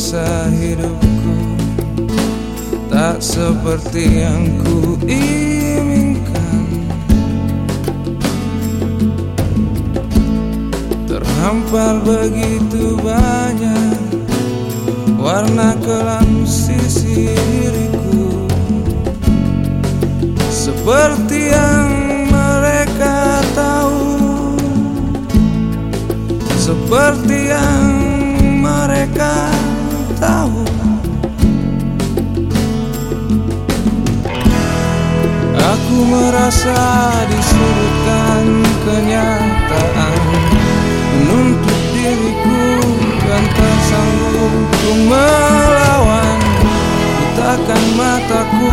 merasa hidupku. Tak seperti yang ku inginkan. Terhampar begitu banyak warna kelam sisi diriku. Seperti yang mereka tahu. Seperti yang mereka tahu. Aku merasa disudutkan kenyataan. Menuntut diriku dan tak sanggup melawan. Butakan mataku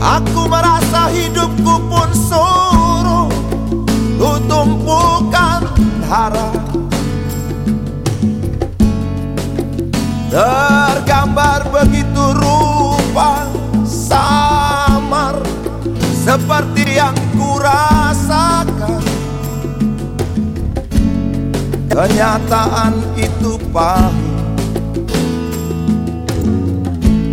Aku merasa hidupku pun suruh tumpukan harap Tergambar begitu rupa samar Seperti yang kurasakan. Kenyataan itu pahit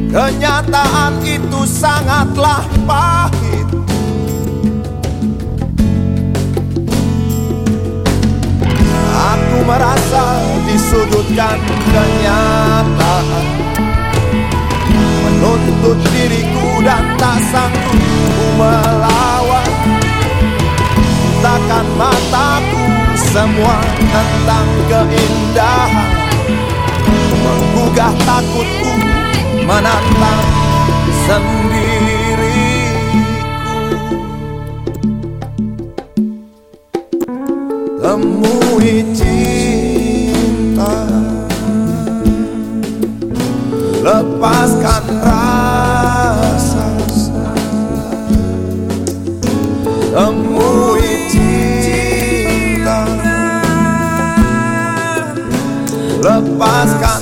Kenyataan itu sangatlah pahit. Aku merasa disudutkan kenyataan. Menuntut diriku dan tak sanggup melawan. Takkan mataku semua tentang keindahan. Menggugah takutku menantang sendiriku Temui cinta. Lepaskan rasa Temui cinta. Lepaskan